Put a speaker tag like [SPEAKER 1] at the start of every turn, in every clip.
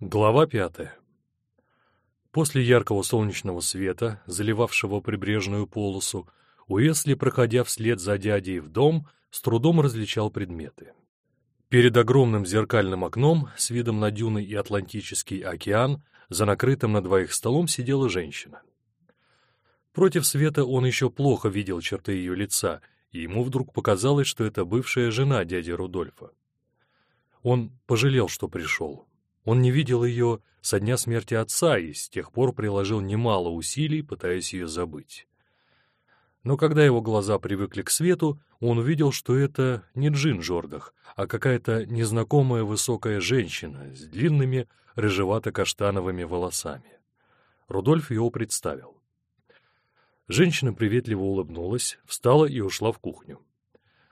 [SPEAKER 1] Глава пятая. После яркого солнечного света, заливавшего прибрежную полосу, Уэсли, проходя вслед за дядей в дом, с трудом различал предметы. Перед огромным зеркальным окном с видом на дюны и Атлантический океан за накрытым на двоих столом сидела женщина. Против света он еще плохо видел черты ее лица, и ему вдруг показалось, что это бывшая жена дяди Рудольфа. Он пожалел, что пришел, он не видел ее со дня смерти отца и с тех пор приложил немало усилий, пытаясь ее забыть. Но когда его глаза привыкли к свету, он увидел, что это не Джин Джордах, а какая-то незнакомая высокая женщина с длинными рыжевато-каштановыми волосами. Рудольф его представил. Женщина приветливо улыбнулась, встала и ушла в кухню.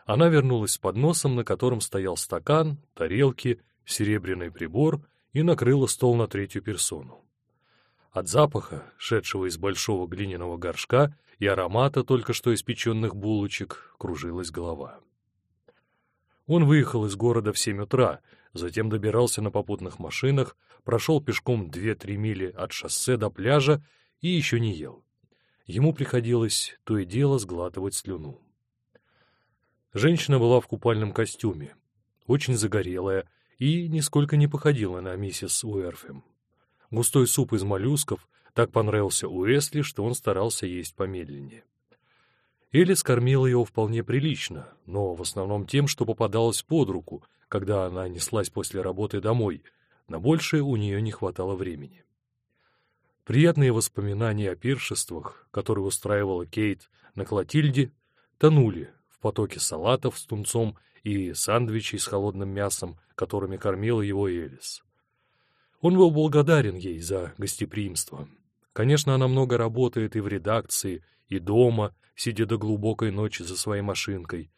[SPEAKER 1] Она вернулась с подносом, на котором стоял стакан, тарелки, серебряный прибор — и накрыла стол на третью персону. От запаха, шедшего из большого глиняного горшка, и аромата только что испеченных булочек, кружилась голова. Он выехал из города в семь утра, затем добирался на попутных машинах, прошел пешком две-три мили от шоссе до пляжа и еще не ел. Ему приходилось то и дело сглатывать слюну. Женщина была в купальном костюме, очень загорелая, и нисколько не походила на миссис Уэрфем. Густой суп из моллюсков так понравился Уэсли, что он старался есть помедленнее. Элис кормила его вполне прилично, но в основном тем, что попадалось под руку, когда она неслась после работы домой, на большее у нее не хватало времени. Приятные воспоминания о пиршествах, которые устраивала Кейт на Клотильде, тонули в потоке салатов с тунцом и сандвичей с холодным мясом, которыми кормила его Элис. Он был благодарен ей за гостеприимство. Конечно, она много работает и в редакции, и дома, сидя до глубокой ночи за своей машинкой,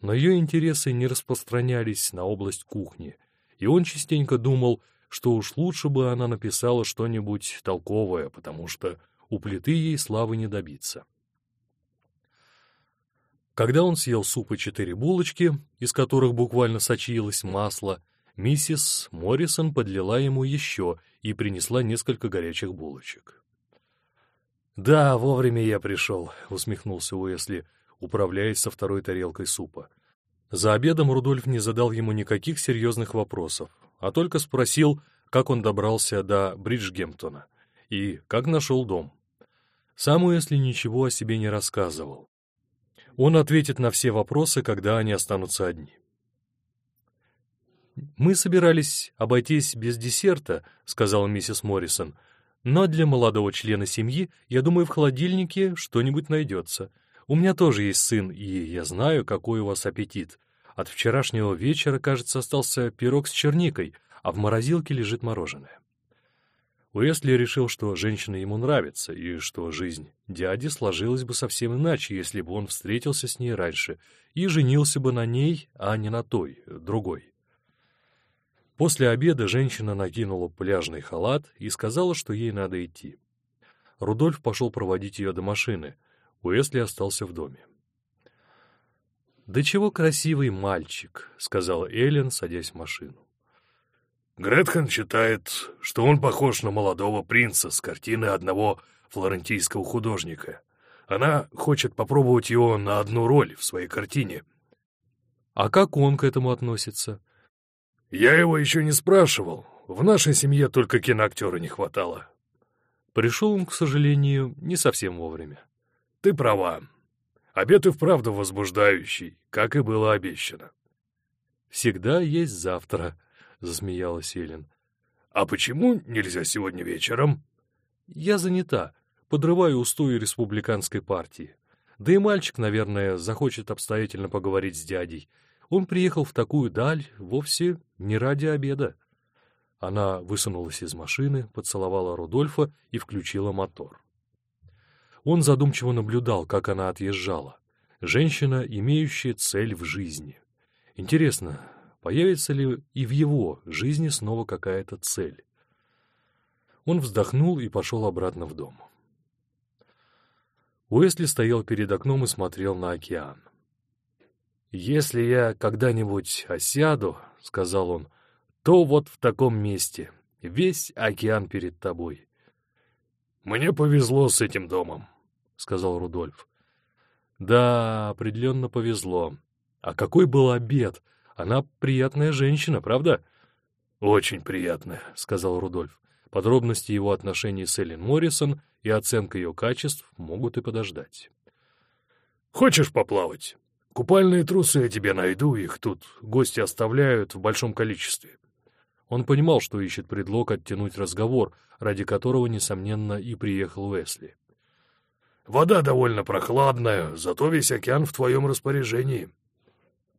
[SPEAKER 1] но ее интересы не распространялись на область кухни, и он частенько думал, что уж лучше бы она написала что-нибудь толковое, потому что у плиты ей славы не добиться. Когда он съел суп и четыре булочки, из которых буквально сочилось масло, миссис Моррисон подлила ему еще и принесла несколько горячих булочек. «Да, вовремя я пришел», — усмехнулся Уэсли, управляясь со второй тарелкой супа. За обедом Рудольф не задал ему никаких серьезных вопросов, а только спросил, как он добрался до Бриджгемптона и как нашел дом. Сам Уэсли ничего о себе не рассказывал. Он ответит на все вопросы, когда они останутся одни. «Мы собирались обойтись без десерта», — сказала миссис Моррисон, «но для молодого члена семьи, я думаю, в холодильнике что-нибудь найдется. У меня тоже есть сын, и я знаю, какой у вас аппетит. От вчерашнего вечера, кажется, остался пирог с черникой, а в морозилке лежит мороженое». Уэсли решил, что женщина ему нравится, и что жизнь дяди сложилась бы совсем иначе, если бы он встретился с ней раньше и женился бы на ней, а не на той, другой. После обеда женщина накинула пляжный халат и сказала, что ей надо идти. Рудольф пошел проводить ее до машины. Уэсли остался в доме. «Да чего красивый мальчик», — сказала Эллен, садясь в машину.
[SPEAKER 2] Гретхен считает, что он похож на молодого принца с картины одного флорентийского художника. Она хочет попробовать его на одну роль в своей картине.
[SPEAKER 1] А как он к этому относится?
[SPEAKER 2] Я его еще не спрашивал. В нашей семье только киноактера не хватало.
[SPEAKER 1] Пришел он, к сожалению, не совсем вовремя.
[SPEAKER 2] Ты права. Обед и вправду возбуждающий, как и было обещано.
[SPEAKER 1] Всегда есть завтра, — засмеялась Эллен.
[SPEAKER 2] «А почему нельзя сегодня вечером?»
[SPEAKER 1] «Я занята. Подрываю устои республиканской партии. Да и мальчик, наверное, захочет обстоятельно поговорить с дядей. Он приехал в такую даль вовсе не ради обеда». Она высунулась из машины, поцеловала Рудольфа и включила мотор. Он задумчиво наблюдал, как она отъезжала. Женщина, имеющая цель в жизни. Интересно, Появится ли и в его жизни снова какая-то цель? Он вздохнул и пошел обратно в дом. Уэсли стоял перед окном и смотрел на океан. «Если я когда-нибудь осяду, — сказал он, — то вот в таком месте, Весь океан перед тобой.
[SPEAKER 2] «Мне повезло с этим домом», — сказал Рудольф.
[SPEAKER 1] «Да, определенно повезло. А какой был обед? Она приятная женщина, правда?»
[SPEAKER 2] «Очень приятная», — сказал Рудольф.
[SPEAKER 1] Подробности его отношений с Эллен Моррисон и оценка ее качеств могут и подождать.
[SPEAKER 2] «Хочешь поплавать? Купальные трусы я тебе найду, их тут гости оставляют в большом количестве».
[SPEAKER 1] Он понимал, что ищет предлог оттянуть разговор, ради которого, несомненно, и приехал Уэсли.
[SPEAKER 2] «Вода довольно прохладная, зато весь океан в твоем распоряжении».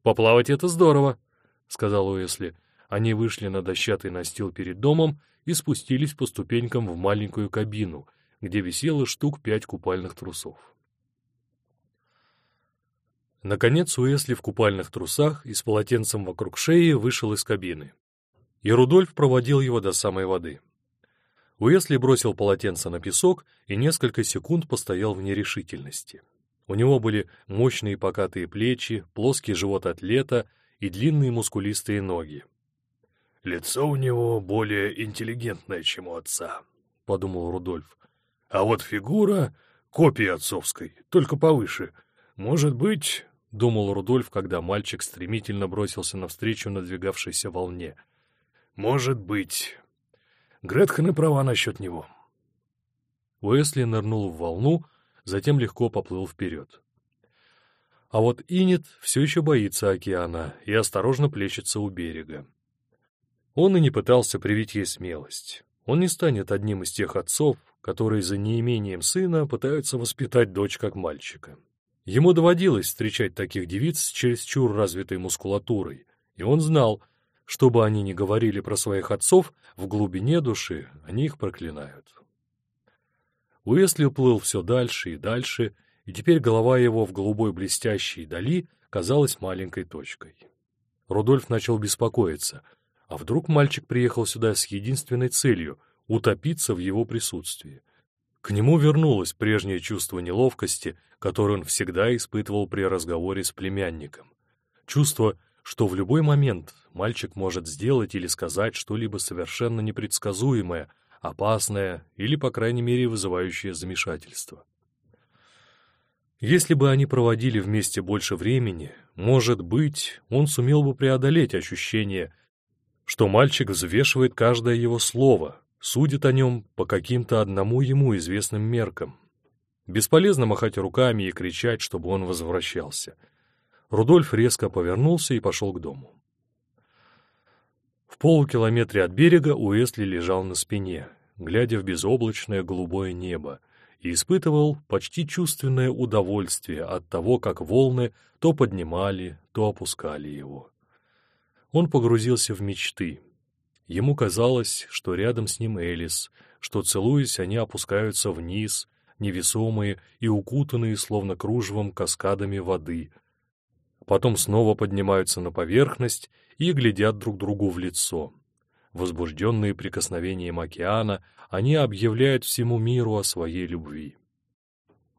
[SPEAKER 1] «Поплавать — это здорово», — сказал Уэсли. Они вышли на дощатый настил перед домом и спустились по ступенькам в маленькую кабину, где висело штук пять купальных трусов. Наконец Уэсли в купальных трусах и с полотенцем вокруг шеи вышел из кабины. И Рудольф проводил его до самой воды. Уэсли бросил полотенце на песок и несколько секунд постоял в нерешительности. У него были мощные покатые плечи, плоский живот атлета и длинные мускулистые ноги.
[SPEAKER 2] «Лицо у него более интеллигентное, чем у отца», — подумал Рудольф. «А вот фигура — копия отцовской, только повыше. Может быть...» — думал Рудольф, когда мальчик стремительно бросился навстречу надвигавшейся волне. «Может быть...» Гретхен и права насчет него.
[SPEAKER 1] Уэсли нырнул в волну, затем легко поплыл вперед. А вот Инет все еще боится океана и осторожно плещется у берега. Он и не пытался привить ей смелость. Он не станет одним из тех отцов, которые за неимением сына пытаются воспитать дочь как мальчика. Ему доводилось встречать таких девиц с чересчур развитой мускулатурой, и он знал, что бы они ни говорили про своих отцов, в глубине души они их проклинают. Уэсли уплыл все дальше и дальше, и теперь голова его в голубой блестящей дали казалась маленькой точкой. Рудольф начал беспокоиться — а вдруг мальчик приехал сюда с единственной целью — утопиться в его присутствии? К нему вернулось прежнее чувство неловкости, которое он всегда испытывал при разговоре с племянником. Чувство, что в любой момент мальчик может сделать или сказать что-либо совершенно непредсказуемое, опасное или, по крайней мере, вызывающее замешательство. Если бы они проводили вместе больше времени, может быть, он сумел бы преодолеть ощущение что мальчик взвешивает каждое его слово, судит о нем по каким-то одному ему известным меркам. Бесполезно махать руками и кричать, чтобы он возвращался. Рудольф резко повернулся и пошел к дому. В полукилометре от берега Уэсли лежал на спине, глядя в безоблачное голубое небо, и испытывал почти чувственное удовольствие от того, как волны то поднимали, то опускали его. Он погрузился в мечты. Ему казалось, что рядом с ним Элис, что, целуясь, они опускаются вниз, невесомые и укутанные, словно кружевом, каскадами воды. Потом снова поднимаются на поверхность и глядят друг другу в лицо. Возбужденные прикосновением океана, они объявляют всему миру о своей любви.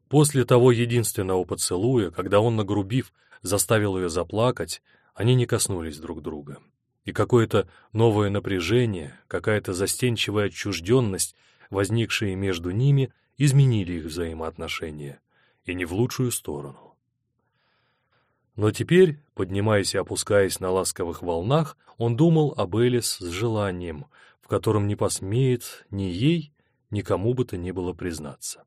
[SPEAKER 1] После того единственного поцелуя, когда он, нагрубив, заставил ее заплакать, они не коснулись друг друга. И какое-то новое напряжение, какая-то застенчивая отчужденность, возникшие между ними, изменили их взаимоотношения, и не в лучшую сторону. Но теперь, поднимаясь и опускаясь на ласковых волнах, он думал об Элис с желанием, в котором не посмеет ни ей, ни кому бы то ни было признаться.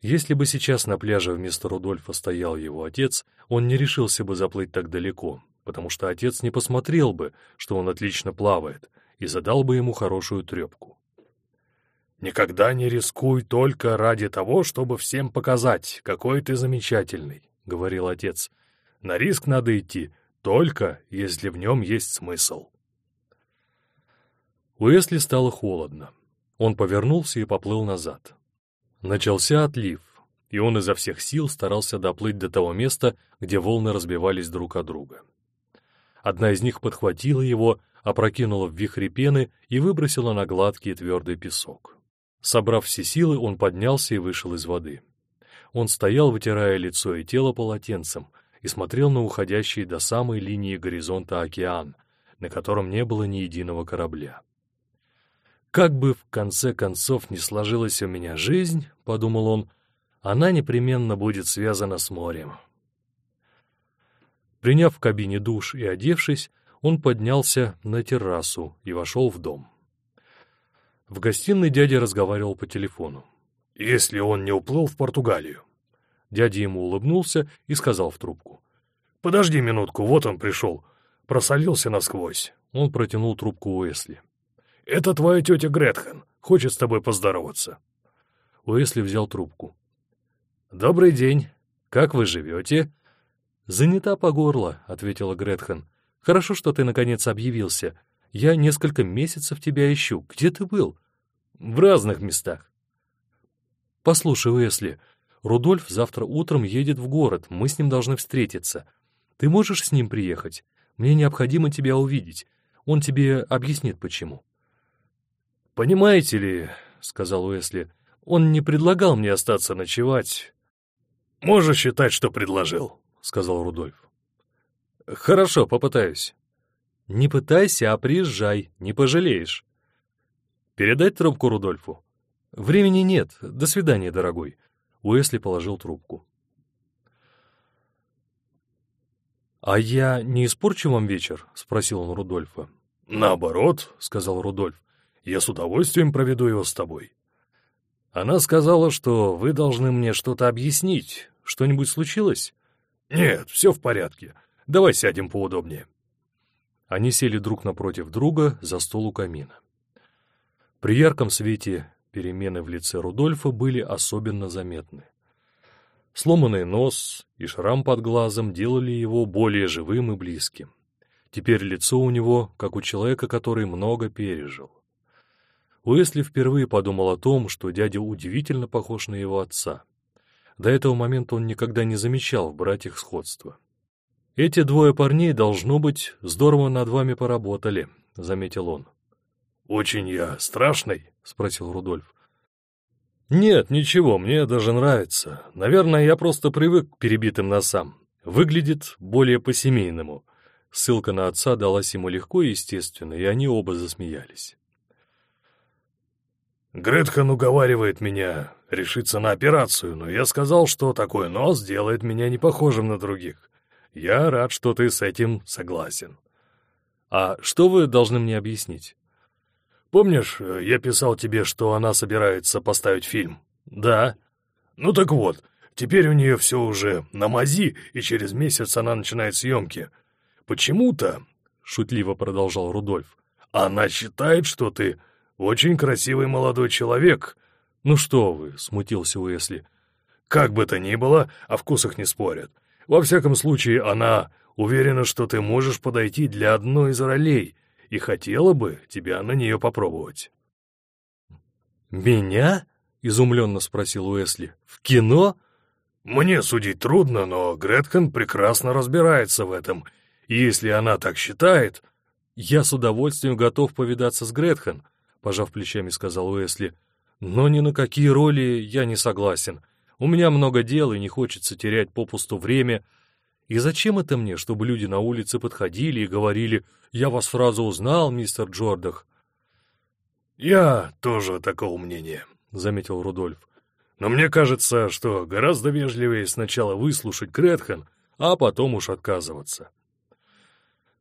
[SPEAKER 1] Если бы сейчас на пляже вместо Рудольфа стоял его отец, он не решился бы заплыть так далеко, потому что отец не посмотрел бы, что он отлично плавает, и задал бы ему хорошую трепку.
[SPEAKER 2] «Никогда не рискуй только ради того, чтобы всем показать, какой ты замечательный», — говорил отец. «На риск надо идти, только если в нем есть смысл».
[SPEAKER 1] Уэсли стало холодно. Он повернулся и поплыл назад. Начался отлив, и он изо всех сил старался доплыть до того места, где волны разбивались друг от друга. Одна из них подхватила его, опрокинула в вихре пены и выбросила на гладкий твердый песок. Собрав все силы, он поднялся и вышел из воды. Он стоял, вытирая лицо и тело полотенцем, и смотрел на уходящий до самой линии горизонта океан, на котором не было ни единого корабля. «Как бы в конце концов не сложилась у меня жизнь, — подумал он, — она непременно будет связана с морем». Приняв в кабине душ и одевшись, он поднялся на террасу и вошел в дом. В гостиной дядя разговаривал по телефону.
[SPEAKER 2] «Если он не уплыл в Португалию».
[SPEAKER 1] Дядя ему улыбнулся и сказал в трубку.
[SPEAKER 2] «Подожди минутку, вот он пришел. Просолился насквозь».
[SPEAKER 1] Он протянул трубку Уэсли.
[SPEAKER 2] «Это твоя тетя Гретхен. Хочет с тобой поздороваться».
[SPEAKER 1] Уэсли взял трубку. «Добрый день. Как вы живете?» «Занята по горло», — ответила Гретхен. «Хорошо, что ты, наконец, объявился. Я несколько месяцев тебя ищу. Где ты был?» «В разных местах». «Послушай, Уэсли, Рудольф завтра утром едет в город, мы с ним должны встретиться. Ты можешь с ним приехать? Мне необходимо тебя увидеть. Он тебе объяснит, почему». «Понимаете ли, — сказал Уэсли, — он не предлагал мне остаться ночевать».
[SPEAKER 2] «Можешь считать, что предложил», — сказал Рудольф.
[SPEAKER 1] «Хорошо, попытаюсь». «Не пытайся, а приезжай, не пожалеешь». «Передать трубку Рудольфу?» «Времени нет. До свидания, дорогой». Уэсли положил трубку. «А я не испорчу вам вечер?» — спросил он Рудольфа.
[SPEAKER 2] «Наоборот», — сказал Рудольф, — «я с удовольствием проведу его с тобой».
[SPEAKER 1] «Она сказала, что вы должны мне что-то объяснить. Что-нибудь случилось?»
[SPEAKER 2] «Нет, все в порядке. Давай сядем поудобнее».
[SPEAKER 1] Они сели друг напротив друга за стол у камина. При ярком свете перемены в лице Рудольфа были особенно заметны. Сломанный нос и шрам под глазом делали его более живым и близким. Теперь лицо у него, как у человека, который много пережил. Уэсли впервые подумал о том, что дядя удивительно похож на его отца. До этого момента он никогда не замечал в братьях сходства. «Эти двое парней, должно быть, здорово над вами поработали», — заметил он.
[SPEAKER 2] «Очень я страшный?»
[SPEAKER 1] — спросил Рудольф.
[SPEAKER 2] «Нет, ничего, мне даже нравится. Наверное, я просто привык к перебитым носам. Выглядит более по-семейному».
[SPEAKER 1] Ссылка на отца далась ему легко и естественно, и они оба засмеялись.
[SPEAKER 2] «Гретхен уговаривает меня решиться на операцию, но я сказал, что такой нос делает меня не похожим на других. Я рад, что ты с этим согласен».
[SPEAKER 1] «А что вы должны мне объяснить?»
[SPEAKER 2] Помнишь, э, я писал тебе, что она собирается поставить фильм?
[SPEAKER 1] Да.
[SPEAKER 2] Ну так вот, теперь у нее все уже на мази, и через месяц она начинает съемки. Почему-то, — шутливо продолжал Рудольф, — она считает, что ты очень красивый молодой человек.
[SPEAKER 1] Ну что вы, — смутился Уэсли.
[SPEAKER 2] Как бы то ни было, о вкусах не спорят. Во всяком случае, она уверена, что ты можешь подойти для одной из ролей — и хотела бы тебя на нее попробовать».
[SPEAKER 1] «Меня?» — изумленно спросил Уэсли. «В кино?»
[SPEAKER 2] «Мне судить трудно, но Гретхен прекрасно разбирается в этом. Если она так считает...»
[SPEAKER 1] «Я с удовольствием готов повидаться с Гретхен», — пожав плечами, сказал Уэсли. «Но ни на какие роли я не согласен. У меня много дел, и не хочется терять попусту время. И зачем это мне, чтобы люди на улице подходили и говорили «Я вас сразу узнал, мистер Джордах»?»
[SPEAKER 2] «Я тоже такого мнения», — заметил Рудольф. «Но мне кажется, что гораздо вежливее сначала выслушать Гретхен, а потом уж отказываться.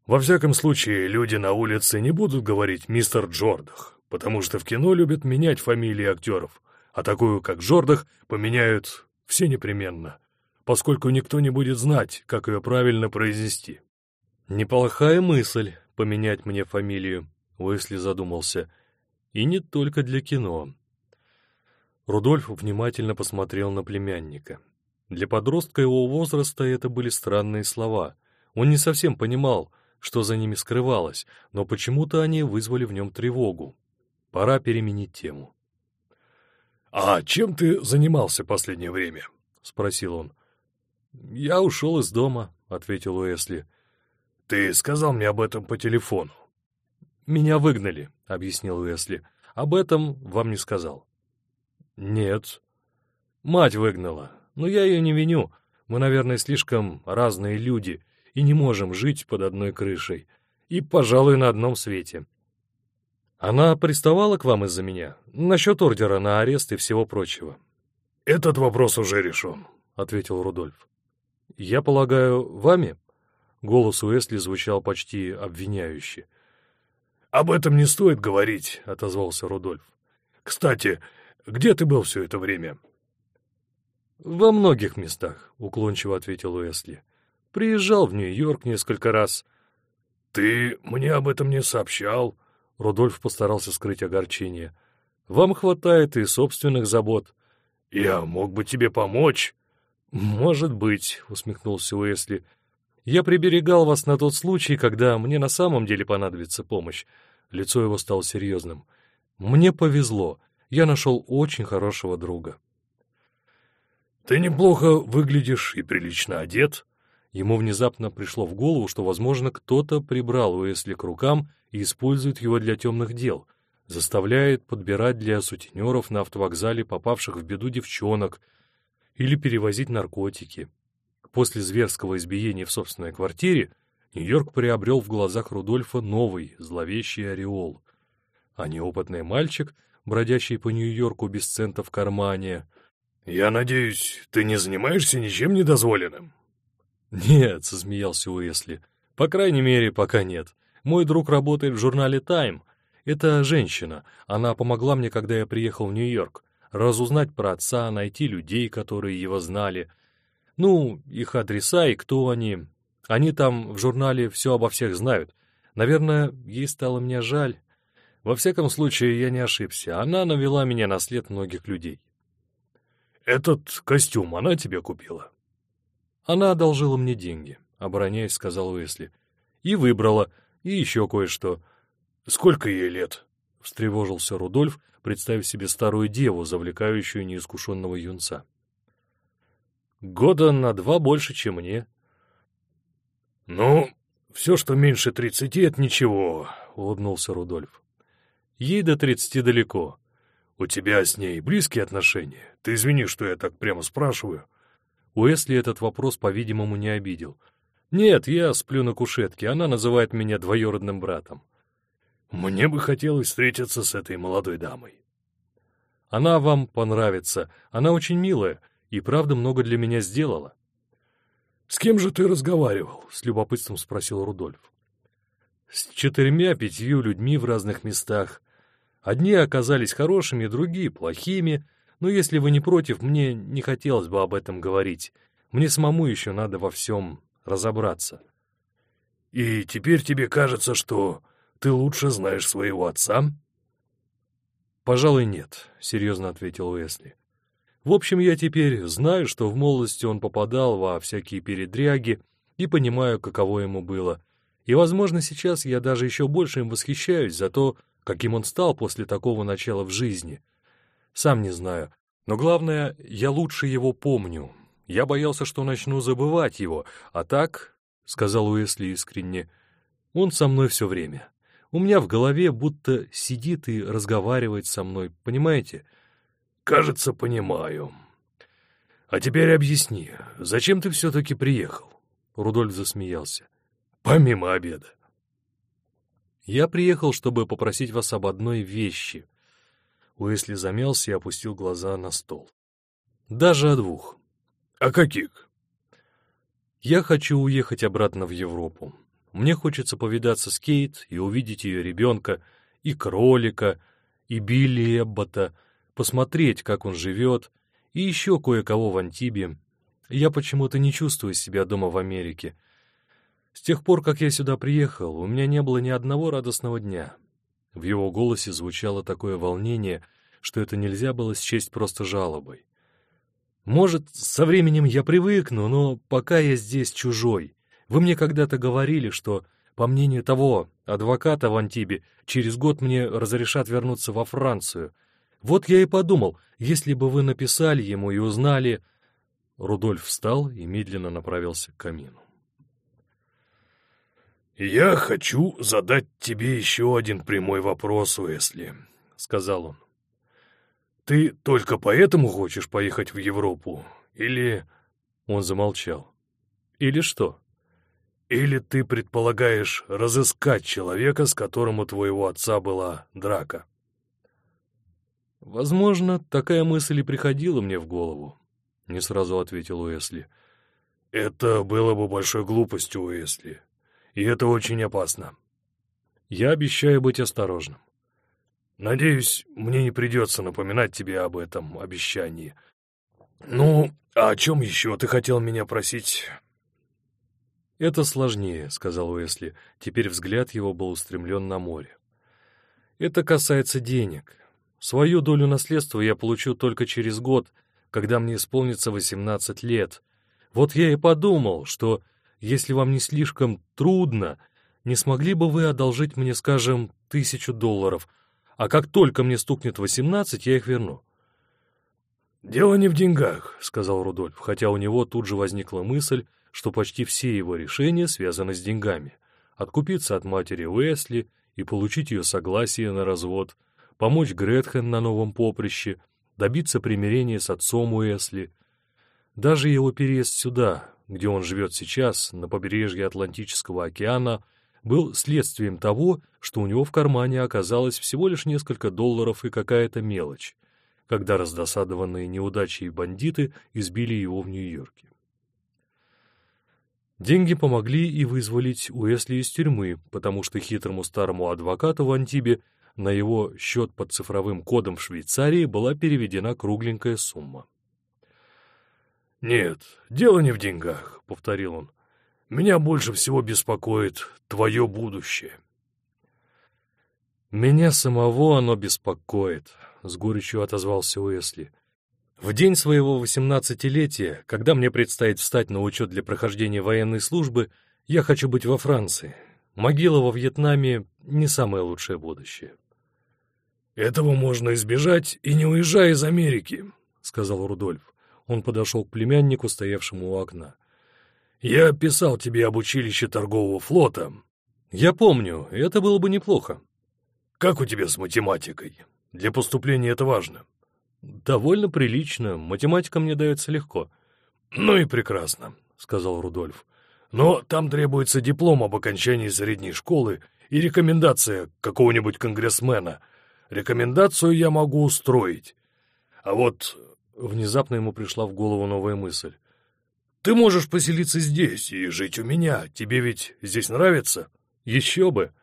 [SPEAKER 2] Во всяком случае, люди на улице не будут говорить «мистер Джордах», потому что в кино любят менять фамилии актеров, а такую, как Джордах, поменяют все непременно поскольку никто не будет знать, как ее правильно произнести.
[SPEAKER 1] «Неплохая мысль — поменять мне фамилию», — Уэсли задумался. «И не только для кино». Рудольф внимательно посмотрел на племянника. Для подростка его возраста это были странные слова. Он не совсем понимал, что за ними скрывалось, но почему-то они вызвали в нем тревогу. Пора переменить тему.
[SPEAKER 2] «А чем ты занимался последнее время?» — спросил он.
[SPEAKER 1] «Я ушел из дома», — ответил Уэсли.
[SPEAKER 2] «Ты сказал мне об этом по телефону».
[SPEAKER 1] «Меня выгнали», — объяснил Уэсли. «Об этом вам не сказал».
[SPEAKER 2] «Нет».
[SPEAKER 1] «Мать выгнала. Но я ее не виню. Мы, наверное, слишком разные люди и не можем жить под одной крышей. и, пожалуй, на одном свете. Она приставала к вам из-за меня? Насчет ордера на арест и всего прочего.
[SPEAKER 2] «Этот вопрос уже решен», —
[SPEAKER 1] ответил Рудольф. «Я полагаю, вами?» Голос Уэсли звучал почти обвиняюще.
[SPEAKER 2] «Об этом не стоит говорить», — отозвался Рудольф. «Кстати, где ты был все это время?»
[SPEAKER 1] «Во многих местах», — уклончиво ответил Уэсли. «Приезжал в Нью-Йорк несколько раз».
[SPEAKER 2] «Ты мне об этом не сообщал?»
[SPEAKER 1] Рудольф постарался скрыть огорчение. «Вам хватает и собственных забот».
[SPEAKER 2] «Я мог бы тебе помочь».
[SPEAKER 1] «Может быть», — усмехнулся Уэсли. «Я приберегал вас на тот случай, когда мне на самом деле понадобится помощь». Лицо его стало серьезным. «Мне повезло. Я нашел очень хорошего друга».
[SPEAKER 2] «Ты неплохо выглядишь и прилично одет».
[SPEAKER 1] Ему внезапно пришло в голову, что, возможно, кто-то прибрал Уэсли к рукам и использует его для темных дел, заставляет подбирать для сутенеров на автовокзале попавших в беду девчонок или перевозить наркотики. После зверского избиения в собственной квартире Нью-Йорк приобрел в глазах Рудольфа новый, зловещий ореол. А неопытный мальчик, бродящий по Нью-Йорку без цента в кармане...
[SPEAKER 2] «Я надеюсь, ты не занимаешься ничем недозволенным?»
[SPEAKER 1] «Нет», — засмеялся Уэсли. «По крайней мере, пока нет. Мой друг работает в журнале «Тайм». Это женщина. Она помогла мне, когда я приехал в Нью-Йорк. Разузнать про отца, найти людей, которые его знали. Ну, их адреса и кто они. Они там в журнале все обо всех знают. Наверное, ей стало мне жаль. Во всяком случае, я не ошибся. Она навела меня на след многих людей.
[SPEAKER 2] «Этот костюм она тебе купила?»
[SPEAKER 1] «Она одолжила мне деньги», — обороняясь, сказал Уэсли. «И выбрала, и еще кое-что».
[SPEAKER 2] «Сколько ей лет?»
[SPEAKER 1] — встревожился Рудольф, представив себе старую деву, завлекающую неискушенного юнца. «Года на два больше, чем мне».
[SPEAKER 2] «Ну, все, что меньше тридцати, это ничего», — улыбнулся Рудольф.
[SPEAKER 1] «Ей до тридцати далеко.
[SPEAKER 2] У тебя с ней близкие отношения? Ты извини, что я так прямо спрашиваю».
[SPEAKER 1] Уэсли этот вопрос, по-видимому, не обидел. «Нет, я сплю на кушетке, она называет меня двоюродным братом».
[SPEAKER 2] «Мне бы хотелось встретиться с этой молодой дамой».
[SPEAKER 1] «Она вам понравится, она очень милая и правда много для меня сделала».
[SPEAKER 2] «С кем же ты разговаривал?»
[SPEAKER 1] — с любопытством спросил Рудольф. «С четырьмя-пятью людьми в разных местах. Одни оказались хорошими, другие — плохими, но если вы не против, мне не хотелось бы об этом говорить. Мне самому еще надо во всем разобраться».
[SPEAKER 2] «И теперь тебе кажется, что ты лучше знаешь своего отца?»
[SPEAKER 1] «Пожалуй, нет», — серьезно ответил Уэсли. «В общем, я теперь знаю, что в молодости он попадал во всякие передряги и понимаю, каково ему было. И, возможно, сейчас я даже еще больше им восхищаюсь за то, каким он стал после такого начала в жизни. Сам не знаю. Но главное, я лучше его помню. Я боялся, что начну забывать его, а так, — сказал Уэсли искренне, — он со мной все время. У меня в голове будто сидит и разговаривает со мной, понимаете?
[SPEAKER 2] Кажется, понимаю. А теперь объясни, зачем ты все-таки приехал?
[SPEAKER 1] Рудольф засмеялся.
[SPEAKER 2] Помимо обеда.
[SPEAKER 1] Я приехал, чтобы попросить вас об одной вещи. Уэсли замялся и опустил глаза на стол. Даже о двух.
[SPEAKER 2] О каких?
[SPEAKER 1] Я хочу уехать обратно в Европу. Мне хочется повидаться с Кейт и увидеть ее ребенка, и кролика, и Билли Эббота, посмотреть, как он живет, и еще кое-кого в Антибе. Я почему-то не чувствую себя дома в Америке. С тех пор, как я сюда приехал, у меня не было ни одного радостного дня. В его голосе звучало такое волнение, что это нельзя было счесть просто жалобой. Может, со временем я привыкну, но пока я здесь чужой. Вы мне когда-то говорили, что, по мнению того адвоката в Антибе, через год мне разрешат вернуться во Францию. Вот я и подумал, если бы вы написали ему и узнали... Рудольф встал и медленно направился к камину.
[SPEAKER 2] «Я хочу задать тебе еще один прямой вопрос, Уэсли», — сказал он. «Ты только поэтому хочешь поехать в Европу? Или...»
[SPEAKER 1] Он замолчал. «Или что?»
[SPEAKER 2] Или ты предполагаешь разыскать человека, с которым у твоего отца была драка?
[SPEAKER 1] Возможно, такая мысль и приходила мне в голову, — не сразу ответил Уэсли.
[SPEAKER 2] Это было бы большой глупостью, Уэсли, и это очень опасно.
[SPEAKER 1] Я обещаю быть осторожным.
[SPEAKER 2] Надеюсь, мне не придется напоминать тебе об этом обещании. Ну, а о чем еще ты хотел меня просить?
[SPEAKER 1] Это сложнее, — сказал Уэсли. Теперь взгляд его был устремлен на море. Это касается денег. Свою долю наследства я получу только через год, когда мне исполнится 18 лет. Вот я и подумал, что, если вам не слишком трудно, не смогли бы вы одолжить мне, скажем, тысячу долларов, а как только мне стукнет 18, я их верну.
[SPEAKER 2] «Дело не в деньгах», — сказал
[SPEAKER 1] Рудольф, хотя у него тут же возникла мысль, что почти все его решения связаны с деньгами. Откупиться от матери Уэсли и получить ее согласие на развод — помочь Гретхен на новом поприще, добиться примирения с отцом Уэсли. Даже его переезд сюда, где он живет сейчас, на побережье Атлантического океана, был следствием того, что у него в кармане оказалось всего лишь несколько долларов и какая-то мелочь, когда раздосадованные неудачей бандиты избили его в Нью-Йорке. Деньги помогли и вызволить Уэсли из тюрьмы, потому что хитрому старому адвокату в Антибе на его счет под цифровым кодом в Швейцарии была переведена кругленькая сумма.
[SPEAKER 2] «Нет, дело не в деньгах», — повторил он. «Меня больше всего беспокоит твое будущее».
[SPEAKER 1] «Меня самого оно беспокоит», — с горечью отозвался Уэсли. «В день своего восемнадцатилетия, когда мне предстоит встать на учет для прохождения военной службы, я хочу быть во Франции. Могила во Вьетнаме — не самое лучшее будущее.
[SPEAKER 2] «Этого можно избежать, и не уезжая из Америки», — сказал Рудольф.
[SPEAKER 1] Он подошел к племяннику, стоявшему у окна.
[SPEAKER 2] «Я писал тебе об училище торгового флота».
[SPEAKER 1] «Я помню, это было бы неплохо».
[SPEAKER 2] «Как у тебя с математикой? Для поступления это важно».
[SPEAKER 1] «Довольно прилично. Математика мне дается легко».
[SPEAKER 2] «Ну и прекрасно», — сказал Рудольф. «Но там требуется диплом об окончании средней школы и рекомендация какого-нибудь конгрессмена — Рекомендацию я могу устроить. А вот
[SPEAKER 1] внезапно ему пришла в голову новая мысль.
[SPEAKER 2] Ты можешь поселиться здесь и жить у меня. Тебе ведь здесь нравится?
[SPEAKER 1] Еще бы.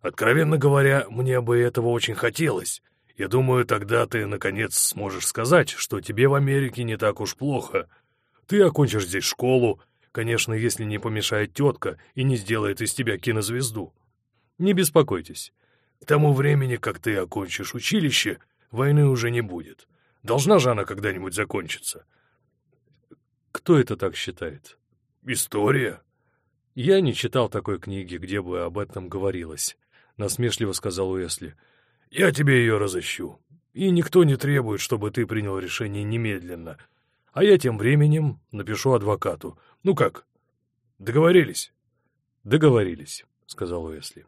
[SPEAKER 2] Откровенно говоря, мне бы этого очень хотелось. Я думаю, тогда ты, наконец, сможешь сказать, что тебе в Америке не так уж плохо. Ты окончишь здесь школу, конечно, если не помешает тетка и не сделает из тебя кинозвезду.
[SPEAKER 1] Не беспокойтесь.
[SPEAKER 2] К тому времени, как ты окончишь училище, войны уже не будет. Должна же она когда-нибудь закончиться.
[SPEAKER 1] Кто это так считает?
[SPEAKER 2] История.
[SPEAKER 1] Я не читал такой книги, где бы об этом говорилось, насмешливо сказал Уэсли.
[SPEAKER 2] Я тебе ее разыщу. И никто не требует, чтобы ты принял решение немедленно. А я тем временем напишу адвокату. Ну как, договорились?
[SPEAKER 1] Договорились, сказал Уэсли.